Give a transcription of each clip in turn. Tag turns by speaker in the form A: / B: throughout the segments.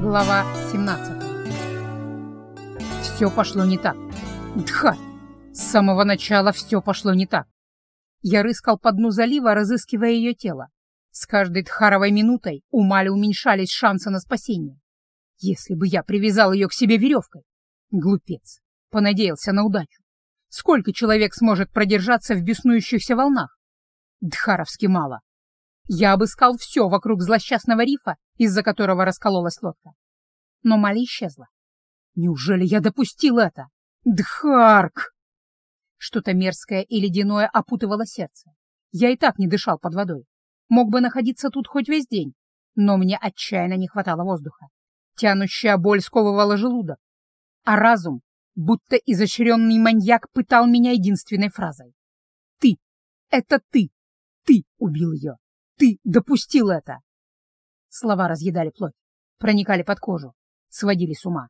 A: Глава 17 Все пошло не так. Дха! С самого начала все пошло не так. Я рыскал по дну залива, разыскивая ее тело. С каждой тхаровой минутой у Мали уменьшались шансы на спасение. Если бы я привязал ее к себе веревкой. Глупец. Понадеялся на удачу. Сколько человек сможет продержаться в беснующихся волнах? Дхаровски мало. Я обыскал все вокруг злосчастного рифа, из-за которого раскололась лодка. Но Мали исчезла. Неужели я допустил это? Дхарк! Что-то мерзкое и ледяное опутывало сердце. Я и так не дышал под водой. Мог бы находиться тут хоть весь день, но мне отчаянно не хватало воздуха. Тянущая боль сковывала желудок. А разум, будто изощренный маньяк, пытал меня единственной фразой. «Ты! Это ты! Ты убил ее! Ты допустил это!» Слова разъедали плоть, проникали под кожу, сводили с ума.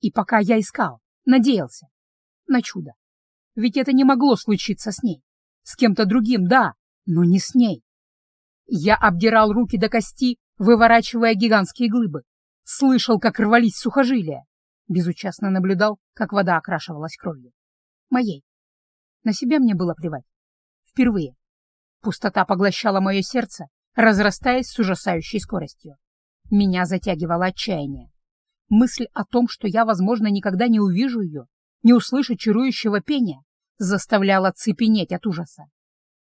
A: И пока я искал, надеялся на чудо. Ведь это не могло случиться с ней. С кем-то другим, да, но не с ней. Я обдирал руки до кости, выворачивая гигантские глыбы. Слышал, как рвались сухожилия. Безучастно наблюдал, как вода окрашивалась кровью. Моей. На себя мне было плевать. Впервые. Пустота поглощала мое сердце, разрастаясь с ужасающей скоростью. Меня затягивало отчаяние. Мысль о том, что я, возможно, никогда не увижу ее, не услышу чарующего пения, заставляла цепенеть от ужаса.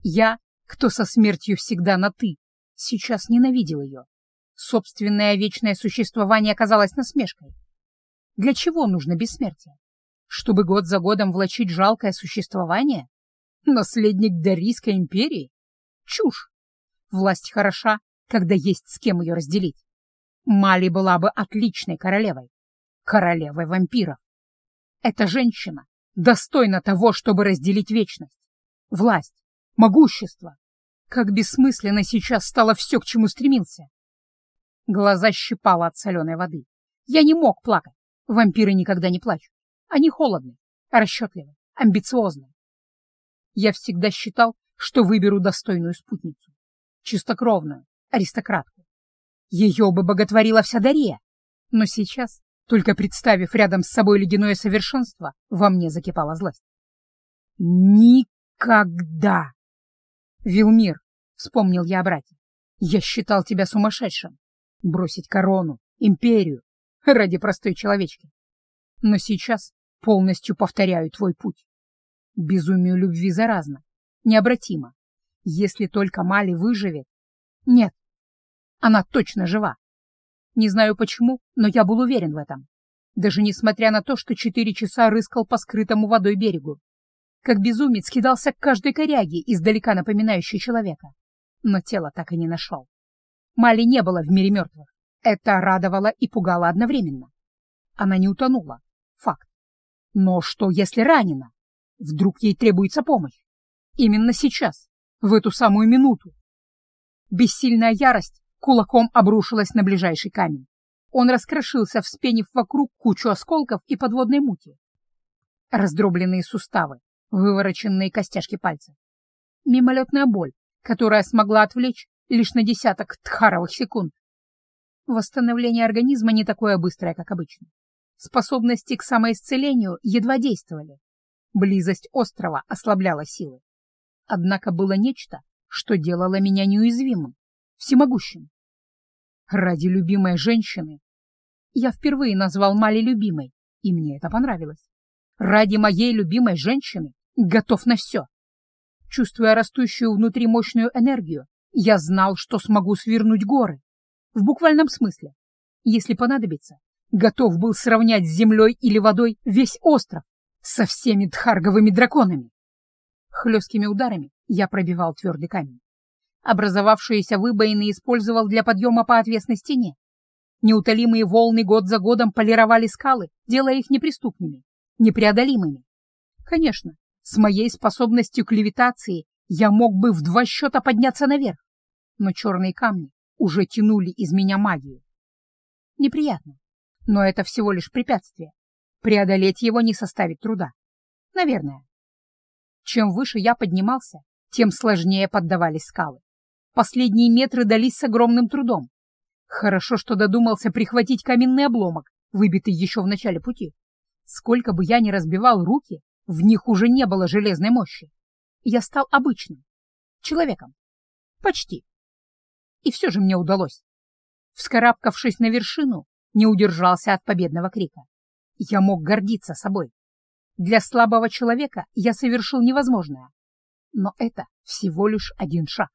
A: Я, кто со смертью всегда на «ты», сейчас ненавидел ее. Собственное вечное существование оказалось насмешкой. Для чего нужно бессмертие? Чтобы год за годом влачить жалкое существование? Наследник Дарийской империи? Чушь! Власть хороша, когда есть с кем ее разделить. Мали была бы отличной королевой. Королевой вампиров. Эта женщина достойна того, чтобы разделить вечность. Власть, могущество. Как бессмысленно сейчас стало все, к чему стремился. Глаза щипало от соленой воды. Я не мог плакать. Вампиры никогда не плачут. Они холодны, расчетливы, амбициозны. Я всегда считал, что выберу достойную спутницу. Чистокровную, аристократку. Ее бы боготворила вся Дария. Но сейчас, только представив рядом с собой ледяное совершенство, во мне закипала злость. Никогда! Вилмир, вспомнил я о брате, я считал тебя сумасшедшим бросить корону, империю ради простой человечки. Но сейчас полностью повторяю твой путь. Безумию любви заразно, необратимо. Если только Мали выживет... Нет, она точно жива. Не знаю почему, но я был уверен в этом. Даже несмотря на то, что четыре часа рыскал по скрытому водой берегу. Как безумец кидался к каждой коряге, издалека напоминающей человека. Но тело так и не нашел. Мали не было в мире мертвых. Это радовало и пугало одновременно. Она не утонула. Факт. Но что, если ранена? Вдруг ей требуется помощь? Именно сейчас, в эту самую минуту. Бессильная ярость кулаком обрушилась на ближайший камень. Он раскрошился, вспенив вокруг кучу осколков и подводной мути. Раздробленные суставы, вывороченные костяшки пальцев. Мимолетная боль, которая смогла отвлечь лишь на десяток тхаровых секунд. Восстановление организма не такое быстрое, как обычно. Способности к самоисцелению едва действовали. Близость острова ослабляла силы. Однако было нечто, что делало меня неуязвимым, всемогущим. Ради любимой женщины я впервые назвал Мали любимой, и мне это понравилось. Ради моей любимой женщины готов на все. Чувствуя растущую внутри мощную энергию, я знал, что смогу свернуть горы. В буквальном смысле. Если понадобится, готов был сравнять с землей или водой весь остров со всеми дхарговыми драконами. Хлесткими ударами я пробивал твердый камень. Образовавшиеся выбоины использовал для подъема по отвесной стене. Неутолимые волны год за годом полировали скалы, делая их неприступными, непреодолимыми. Конечно, с моей способностью к левитации я мог бы в два счета подняться наверх но черные камни уже тянули из меня магию. Неприятно, но это всего лишь препятствие. Преодолеть его не составит труда. Наверное. Чем выше я поднимался, тем сложнее поддавались скалы. Последние метры дались с огромным трудом. Хорошо, что додумался прихватить каменный обломок, выбитый еще в начале пути. Сколько бы я ни разбивал руки, в них уже не было железной мощи. Я стал обычным. Человеком. Почти. И все же мне удалось. Вскарабкавшись на вершину, не удержался от победного крика. Я мог гордиться собой. Для слабого человека я совершил невозможное. Но это всего лишь один шаг.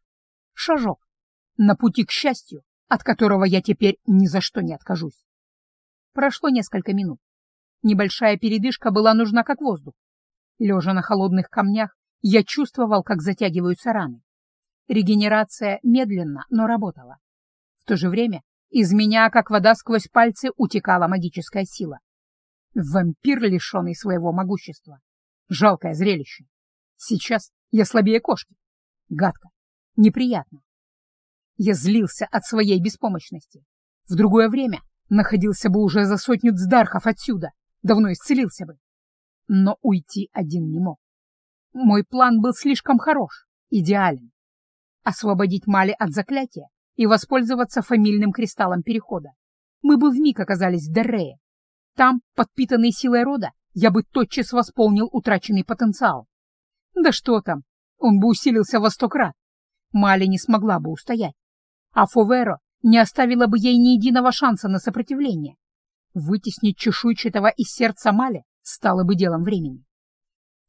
A: Шажок. На пути к счастью, от которого я теперь ни за что не откажусь. Прошло несколько минут. Небольшая передышка была нужна как воздух. Лежа на холодных камнях, я чувствовал, как затягиваются раны. Регенерация медленно, но работала. В то же время из меня, как вода сквозь пальцы, утекала магическая сила. Вампир, лишенный своего могущества. Жалкое зрелище. Сейчас я слабее кошки. Гадко. Неприятно. Я злился от своей беспомощности. В другое время находился бы уже за сотню дздархов отсюда, давно исцелился бы. Но уйти один не мог. Мой план был слишком хорош, идеален. Освободить Мали от заклятия и воспользоваться фамильным кристаллом перехода. Мы бы вмиг оказались в Деррее. Там, подпитанный силой рода, я бы тотчас восполнил утраченный потенциал. Да что там, он бы усилился во сто крат. Мали не смогла бы устоять. А Фоверо не оставила бы ей ни единого шанса на сопротивление. Вытеснить чешуйчатого из сердца Мали стало бы делом времени.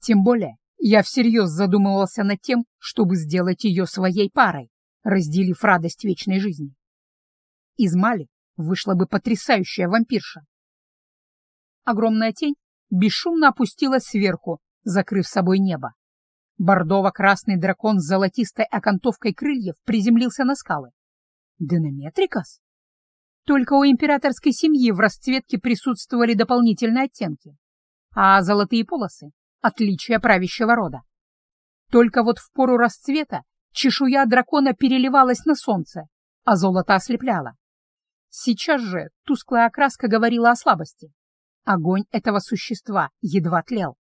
A: Тем более я всерьез задумывался над тем, чтобы сделать ее своей парой, разделив радость вечной жизни. Из Мали вышла бы потрясающая вампирша. Огромная тень бесшумно опустилась сверху, закрыв собой небо. Бордово-красный дракон с золотистой окантовкой крыльев приземлился на скалы. Денометрикас? Только у императорской семьи в расцветке присутствовали дополнительные оттенки, а золотые полосы — отличие правящего рода. Только вот в пору расцвета чешуя дракона переливалась на солнце, а золото ослепляло. Сейчас же тусклая окраска говорила о слабости. Огонь этого существа едва тлел.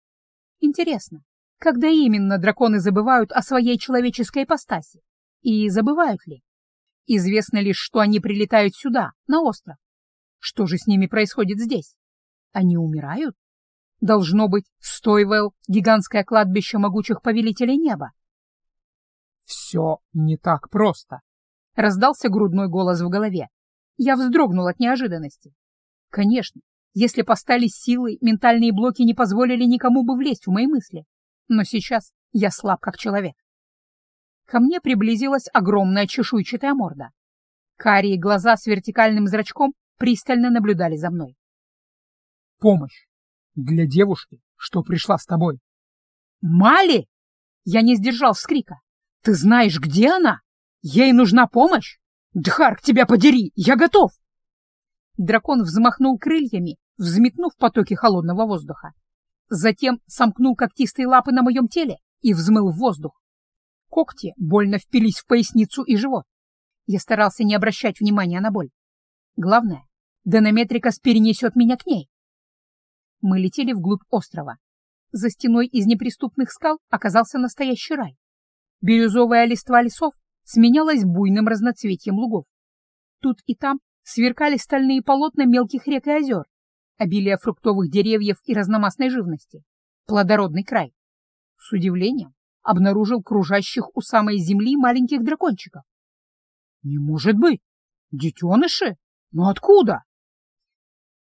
A: Интересно, когда именно драконы забывают о своей человеческой ипостаси? И забывают ли? Известно лишь, что они прилетают сюда, на остров. Что же с ними происходит здесь? Они умирают? Должно быть, Стойвелл — гигантское кладбище могучих повелителей неба.
B: «Все не так просто», —
A: раздался грудной голос в голове. Я вздрогнул от неожиданности. Конечно, если постали силой, ментальные блоки не позволили никому бы влезть в мои мысли. Но сейчас я слаб как человек. Ко мне приблизилась огромная чешуйчатая морда. Карие глаза с вертикальным зрачком пристально наблюдали за мной.
B: «Помощь! Для девушки, что пришла с тобой!»
A: «Мали!» Я не сдержал вскрика. «Ты знаешь, где она? Ей нужна помощь? Дхарк, тебя подери! Я готов!» Дракон взмахнул крыльями, взметнув потоки холодного воздуха. Затем сомкнул когтистые лапы на моем теле и взмыл в воздух. Когти больно впились в поясницу и живот. Я старался не обращать внимания на боль. Главное, Донометрикас перенесет меня к ней. Мы летели вглубь острова. За стеной из неприступных скал оказался настоящий рай. Бирюзовая листва лесов сменялась буйным разноцветием лугов. Тут и там сверкали стальные полотна мелких рек и озер, обилие фруктовых деревьев и разномастной живности. Плодородный край. С удивлением обнаружил кружащих у самой земли маленьких дракончиков. «Не может быть! Детеныши? Но откуда?»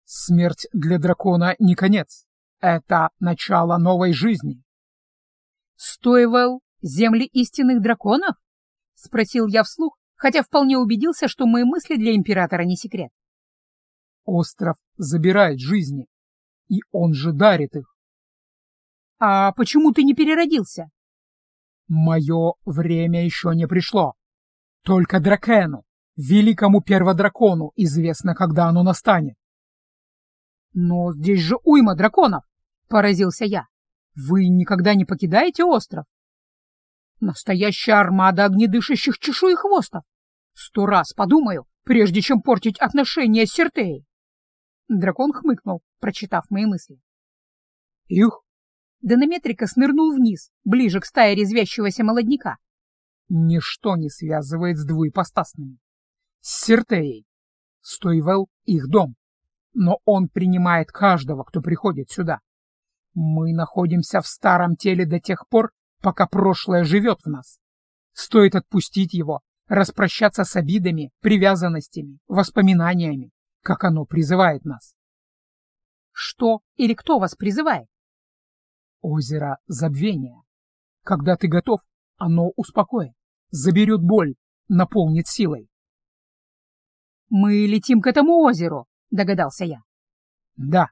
B: «Смерть для дракона не конец. Это начало новой жизни».
A: «Стоивал земли истинных драконов?» — спросил я вслух, хотя вполне убедился, что мои мысли для императора не секрет.
B: «Остров забирает жизни, и он же дарит их».
A: «А почему ты не переродился?»
B: Мое время еще не пришло. Только Дракену, великому перводракону, известно, когда оно настанет.
A: Но здесь же уйма драконов, поразился я. Вы никогда не покидаете остров? Настоящая армада огнедышащих чешуехвостов. Сто раз подумаю, прежде чем портить отношения с Сертеей. Дракон хмыкнул, прочитав мои мысли.
B: Их
A: Донометрика снырнул вниз, ближе к стае резвящегося молодняка.
B: Ничто не связывает с двуепостасными. С Сертеей. Стойвелл — их дом, но он принимает каждого, кто приходит сюда. Мы находимся в старом теле до тех пор, пока прошлое живет в нас. Стоит отпустить его, распрощаться с обидами, привязанностями, воспоминаниями, как оно призывает нас.
A: Что или кто вас призывает?
B: Озеро забвения. Когда ты готов, оно успокоит, заберет боль, наполнит силой.
A: «Мы летим к этому озеру», — догадался я.
B: «Да».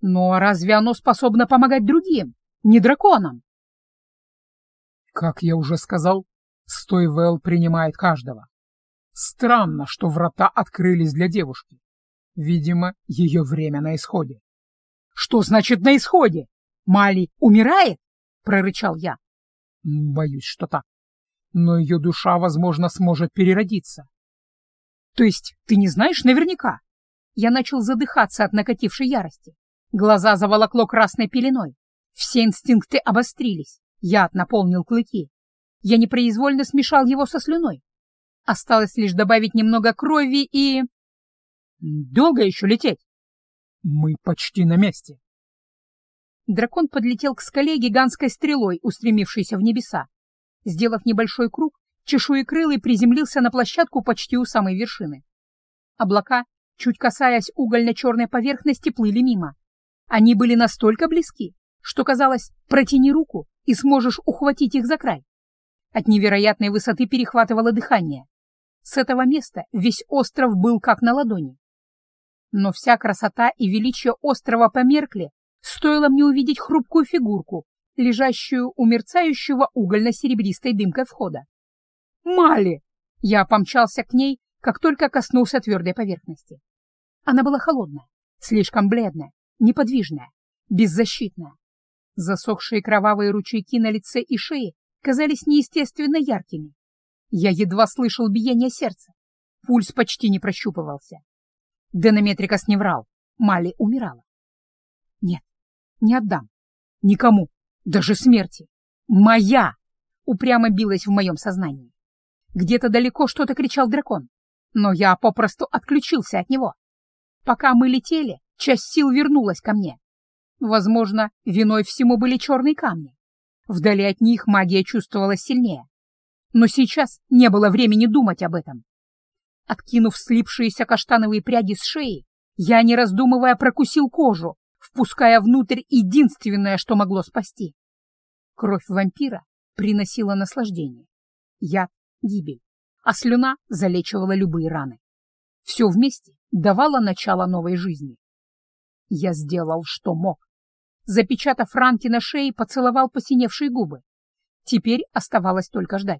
A: «Но разве оно способно помогать другим, не драконам?»
B: Как я уже сказал, Стойвелл принимает каждого. Странно, что врата открылись для девушки. Видимо, ее время на исходе.
A: «Что значит «на исходе»? Мали умирает?» — прорычал я.
B: «Боюсь, что так. Но ее душа, возможно, сможет переродиться.
A: То есть ты не знаешь наверняка? Я начал задыхаться от накатившей ярости. Глаза заволокло красной пеленой. Все инстинкты обострились. Яд наполнил клыки. Я непроизвольно смешал его со слюной. Осталось лишь добавить немного крови и... Долго еще лететь?
B: Мы почти на месте.
A: Дракон подлетел к скале гигантской стрелой, устремившейся в небеса. Сделав небольшой круг, чешуекрылый приземлился на площадку почти у самой вершины. Облака, чуть касаясь угольно-черной поверхности, плыли мимо. Они были настолько близки, что казалось, протяни руку и сможешь ухватить их за край. От невероятной высоты перехватывало дыхание. С этого места весь остров был как на ладони. Но вся красота и величие острова померкли, стоило мне увидеть хрупкую фигурку, лежащую у мерцающего угольно-серебристой дымкой входа. Мали!» Я помчался к ней, как только коснулся твердой поверхности. Она была холодная, слишком бледная, неподвижная, беззащитная. Засохшие кровавые ручейки на лице и шее казались неестественно яркими. Я едва слышал биение сердца. Пульс почти не прощупывался. Денометрикас не врал. Мали умирала. Нет, не отдам. Никому. Даже смерти. Моя! Упрямо билась в моем сознании. Где-то далеко что-то кричал дракон, но я попросту отключился от него. Пока мы летели, часть сил вернулась ко мне. Возможно, виной всему были черные камни. Вдали от них магия чувствовалась сильнее. Но сейчас не было времени думать об этом. Откинув слипшиеся каштановые пряди с шеи, я, не раздумывая, прокусил кожу, впуская внутрь единственное, что могло спасти. Кровь вампира приносила наслаждение. Яд гибель, а слюна залечивала любые раны. Все вместе давало начало новой жизни. Я сделал, что мог. Запечатав ранки на шее, поцеловал посиневшие губы. Теперь оставалось только ждать.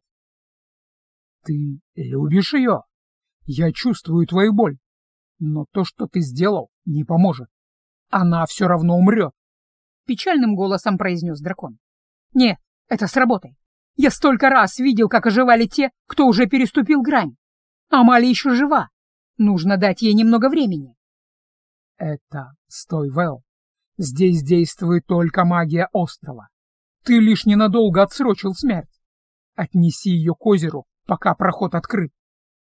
B: «Ты любишь ее? Я чувствую твою боль. Но то, что ты сделал, не поможет. Она все равно умрет», —
A: печальным голосом произнес дракон. «Нет, это сработает. Я столько раз видел, как оживали те, кто уже переступил грань. Амали еще жива. Нужно дать ей немного времени.
B: Это стой, Вэл. Здесь действует только магия острова. Ты лишь ненадолго отсрочил смерть. Отнеси ее к озеру, пока проход открыт.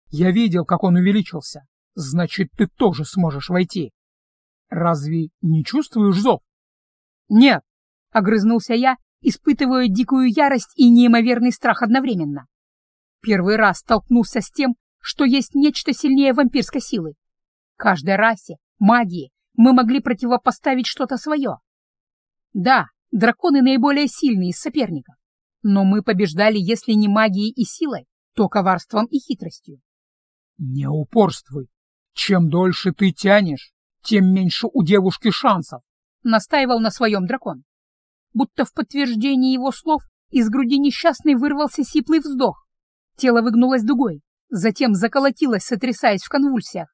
B: Я видел, как он увеличился. Значит, ты тоже сможешь войти. Разве не чувствуешь зов?
A: Нет, — огрызнулся я испытывая дикую ярость и неимоверный страх одновременно. Первый раз столкнулся с тем, что есть нечто сильнее вампирской силы. Каждой расе, магии мы могли противопоставить что-то свое. Да, драконы наиболее сильные из соперников, но мы побеждали, если не магией и силой, то коварством и хитростью.
B: Не упорствуй. Чем дольше ты тянешь, тем меньше у девушки шансов,
A: настаивал на своем дракон будто в подтверждение его слов из груди несчастной вырвался сиплый вздох. Тело выгнулось дугой, затем заколотилось, сотрясаясь в конвульсиях.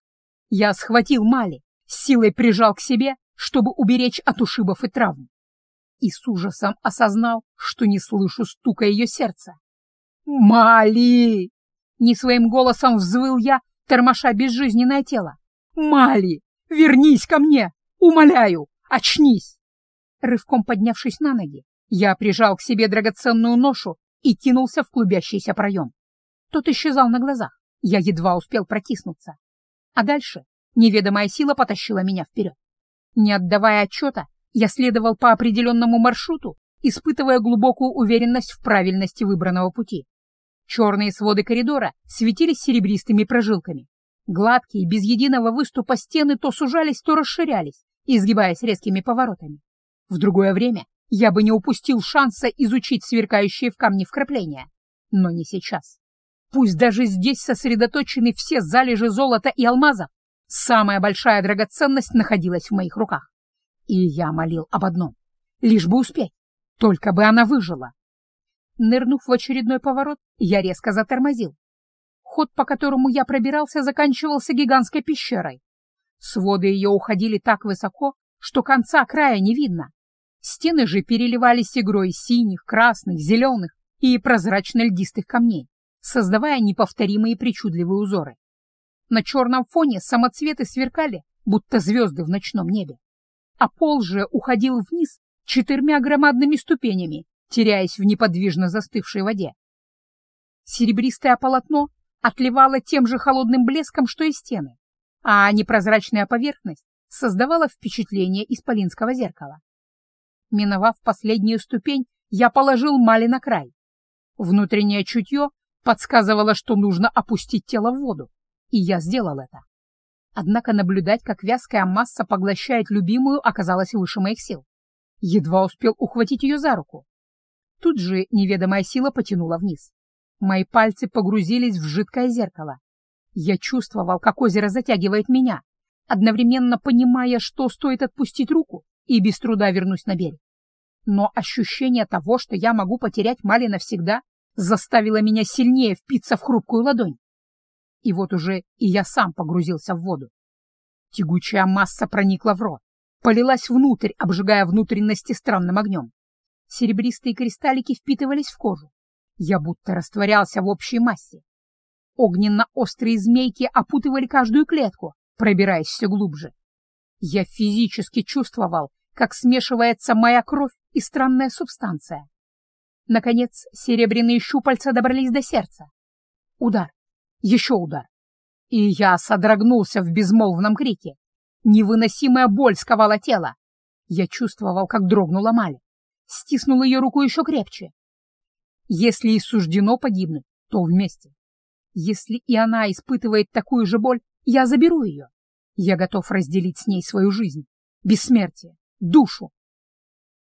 A: Я схватил Мали, силой прижал к себе, чтобы уберечь от ушибов и травм. И с ужасом осознал, что не слышу стука ее сердца. «Мали!» — не своим голосом взвыл я, тормоша безжизненное тело. «Мали, вернись ко мне! Умоляю, очнись!» Рывком поднявшись на ноги, я прижал к себе драгоценную ношу и кинулся в клубящийся проем. Тот исчезал на глазах, я едва успел протиснуться. А дальше неведомая сила потащила меня вперед. Не отдавая отчета, я следовал по определенному маршруту, испытывая глубокую уверенность в правильности выбранного пути. Черные своды коридора светились серебристыми прожилками. Гладкие, без единого выступа стены то сужались, то расширялись, изгибаясь резкими поворотами. В другое время я бы не упустил шанса изучить сверкающие в камне вкрапления. Но не сейчас. Пусть даже здесь сосредоточены все залежи золота и алмазов, самая большая драгоценность находилась в моих руках. И я молил об одном — лишь бы успеть, только бы она выжила. Нырнув в очередной поворот, я резко затормозил. Ход, по которому я пробирался, заканчивался гигантской пещерой. Своды ее уходили так высоко, что конца края не видно. Стены же переливались игрой синих, красных, зеленых и прозрачно-льдистых камней, создавая неповторимые причудливые узоры. На черном фоне самоцветы сверкали, будто звезды в ночном небе. А пол же уходил вниз четырьмя громадными ступенями, теряясь в неподвижно застывшей воде. Серебристое полотно отливало тем же холодным блеском, что и стены, а непрозрачная поверхность создавала впечатление исполинского зеркала. Миновав последнюю ступень, я положил Мали на край. Внутреннее чутье подсказывало, что нужно опустить тело в воду, и я сделал это. Однако наблюдать, как вязкая масса поглощает любимую, оказалось выше моих сил. Едва успел ухватить ее за руку. Тут же неведомая сила потянула вниз. Мои пальцы погрузились в жидкое зеркало. Я чувствовал, как озеро затягивает меня, одновременно понимая, что стоит отпустить руку, и без труда вернусь на берег. Но ощущение того, что я могу потерять Мали навсегда, заставило меня сильнее впиться в хрупкую ладонь. И вот уже и я сам погрузился в воду. Тягучая масса проникла в рот, полилась внутрь, обжигая внутренности странным огнем. Серебристые кристаллики впитывались в кожу. Я будто растворялся в общей массе. Огненно-острые змейки опутывали каждую клетку, пробираясь все глубже. Я физически чувствовал, как смешивается моя кровь и странная субстанция. Наконец, серебряные щупальца добрались до сердца. Удар, еще удар. И я содрогнулся в безмолвном крике. Невыносимая боль сковала тело. Я чувствовал, как дрогнула Маля. Стиснул ее руку еще крепче. Если и суждено погибнуть, то вместе. Если и она испытывает такую же боль, я заберу ее. Я готов разделить с ней свою жизнь, бессмертие, душу.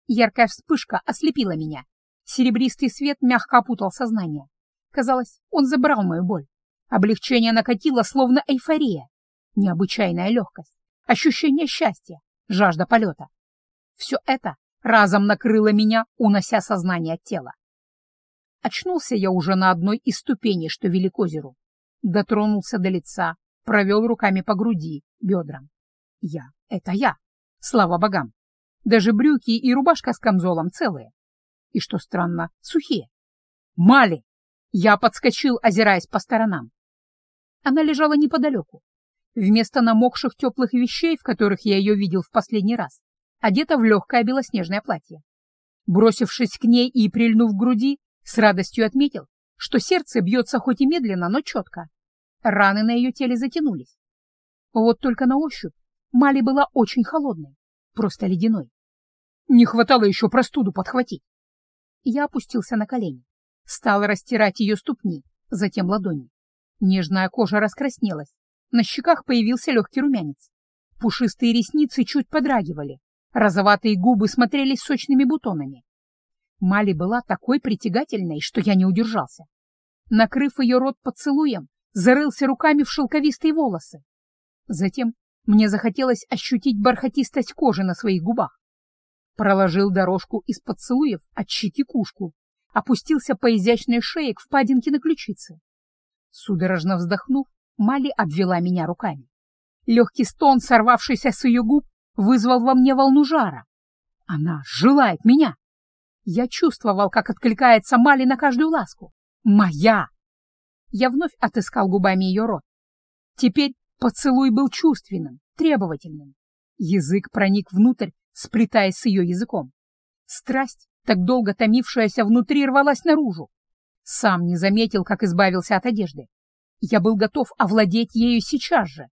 A: Яркая вспышка ослепила меня. Серебристый свет мягко опутал сознание. Казалось, он забрал мою боль. Облегчение накатило, словно эйфория. Необычайная легкость, ощущение счастья, жажда полета. Все это разом накрыло меня, унося сознание от тела. Очнулся я уже на одной из ступеней, что вели к озеру. Дотронулся до лица, провел руками по груди, бедрам. Я — это я, слава богам. Даже брюки и рубашка с камзолом целые. И, что странно, сухие. Мали! Я подскочил, озираясь по сторонам. Она лежала неподалеку. Вместо намокших теплых вещей, в которых я ее видел в последний раз, одета в легкое белоснежное платье. Бросившись к ней и прильнув к груди, с радостью отметил, что сердце бьется хоть и медленно, но четко. Раны на ее теле затянулись. Вот только на ощупь Мали была очень холодной, просто ледяной. Не хватало еще простуду подхватить. Я опустился на колени, стал растирать ее ступни, затем ладони. Нежная кожа раскраснелась, на щеках появился легкий румянец. Пушистые ресницы чуть подрагивали, розоватые губы смотрелись сочными бутонами. Мали была такой притягательной, что я не удержался. Накрыв ее рот поцелуем, зарылся руками в шелковистые волосы. Затем мне захотелось ощутить бархатистость кожи на своих губах. Проложил дорожку из поцелуев от щеки опустился по изящной шее к впадинке на ключице. Судорожно вздохнув, Мали обвела меня руками. Легкий стон, сорвавшийся с ее губ, вызвал во мне волну жара. Она желает меня. Я чувствовал, как откликается Мали на каждую ласку. Моя! Я вновь отыскал губами ее рот. Теперь поцелуй был чувственным, требовательным. Язык проник внутрь, сплетаясь с ее языком. Страсть, так долго томившаяся внутри, рвалась наружу. Сам не заметил, как избавился от одежды. Я был готов овладеть ею сейчас же.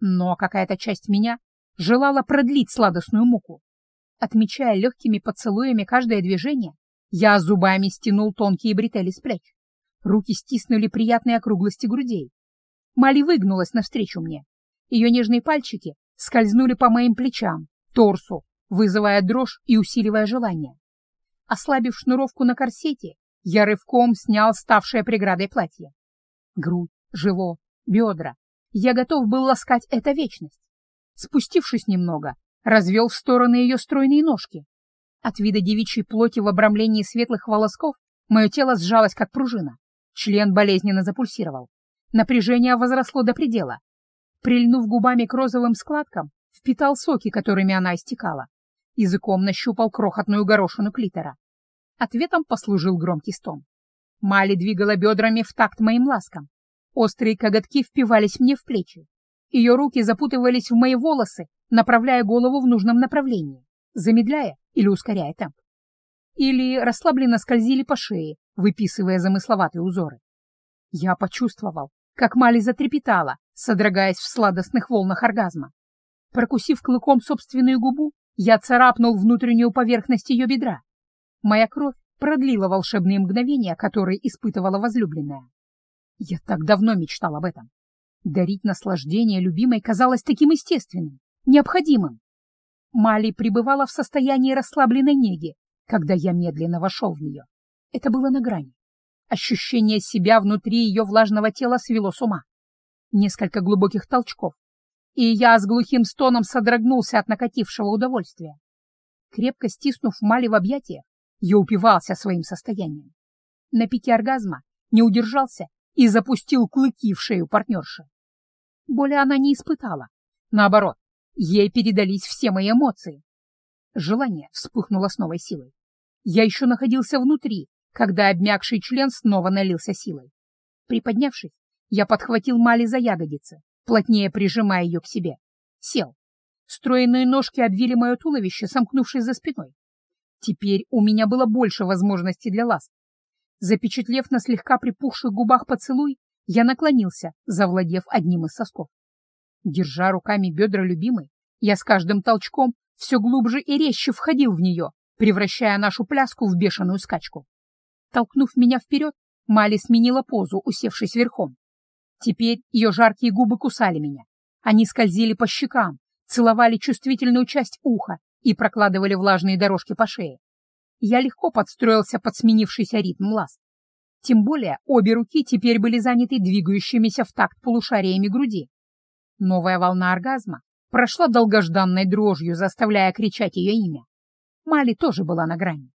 A: Но какая-то часть меня желала продлить сладостную муку. Отмечая легкими поцелуями каждое движение, я зубами стянул тонкие бретели с плеч. Руки стиснули приятные округлости грудей. Мали выгнулась навстречу мне. Ее нежные пальчики скользнули по моим плечам, торсу, вызывая дрожь и усиливая желание. Ослабив шнуровку на корсете, я рывком снял ставшее преградой платье. Грудь, живот, бедра. Я готов был ласкать это вечность. Спустившись немного, развел в стороны ее стройные ножки. От вида девичьей плоти в обрамлении светлых волосков мое тело сжалось, как пружина. Член болезненно запульсировал. Напряжение возросло до предела. Прильнув губами к розовым складкам, впитал соки, которыми она истекала. Языком нащупал крохотную горошину клитора. Ответом послужил громкий стон. Мали двигала бедрами в такт моим ласкам. Острые коготки впивались мне в плечи. Ее руки запутывались в мои волосы, направляя голову в нужном направлении, замедляя или ускоряя темп. Или расслабленно скользили по шее, выписывая замысловатые узоры. Я почувствовал, как Мали затрепетала, содрогаясь в сладостных волнах оргазма. Прокусив клыком собственную губу, я царапнул внутреннюю поверхность ее бедра. Моя кровь продлила волшебные мгновения, которые испытывала возлюбленная. Я так давно мечтал об этом. Дарить наслаждение любимой казалось таким естественным, необходимым. Мали пребывала в состоянии расслабленной неги, когда я медленно вошел в нее. Это было на грани. Ощущение себя внутри ее влажного тела свело с ума. Несколько глубоких толчков, и я с глухим стоном содрогнулся от накатившего удовольствия. Крепко стиснув Мали в объятиях, я упивался своим состоянием. На пике оргазма не удержался и запустил клыки в шею партнерши. Боли она не испытала. Наоборот, ей передались все мои эмоции. Желание вспыхнуло с новой силой. Я еще находился внутри, когда обмякший член снова налился силой. Приподнявшись, я подхватил Мали за ягодицы, плотнее прижимая ее к себе. Сел. Стройные ножки обвили мое туловище, сомкнувшись за спиной. Теперь у меня было больше возможностей для ласк. Запечатлев на слегка припухших губах поцелуй, я наклонился, завладев одним из сосков. Держа руками бедра любимой, я с каждым толчком все глубже и резче входил в нее, превращая нашу пляску в бешеную скачку. Толкнув меня вперед, Мали сменила позу, усевшись верхом. Теперь ее жаркие губы кусали меня. Они скользили по щекам, целовали чувствительную часть уха и прокладывали влажные дорожки по шее. Я легко подстроился под сменившийся ритм ласк. Тем более обе руки теперь были заняты двигающимися в такт полушариями груди. Новая волна оргазма прошла долгожданной дрожью, заставляя кричать ее имя. Мали тоже была на грани.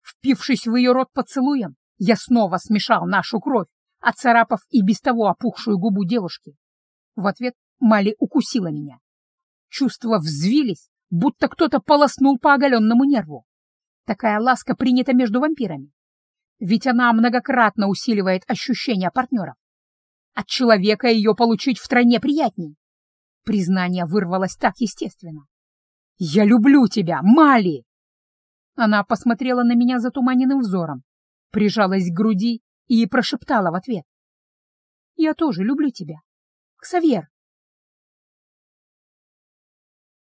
A: Впившись в ее рот поцелуем, я снова смешал нашу кровь, оцарапав и без того опухшую губу девушки. В ответ Мали укусила меня. Чувства взвились, будто кто-то полоснул по оголенному нерву. Такая ласка принята между вампирами. Ведь она многократно усиливает ощущения партнеров. От человека ее получить втройне приятней. Признание вырвалось так естественно. «Я люблю тебя, Мали!» Она посмотрела на меня затуманенным взором, прижалась к груди и прошептала в ответ. «Я тоже люблю тебя. Ксавьер!»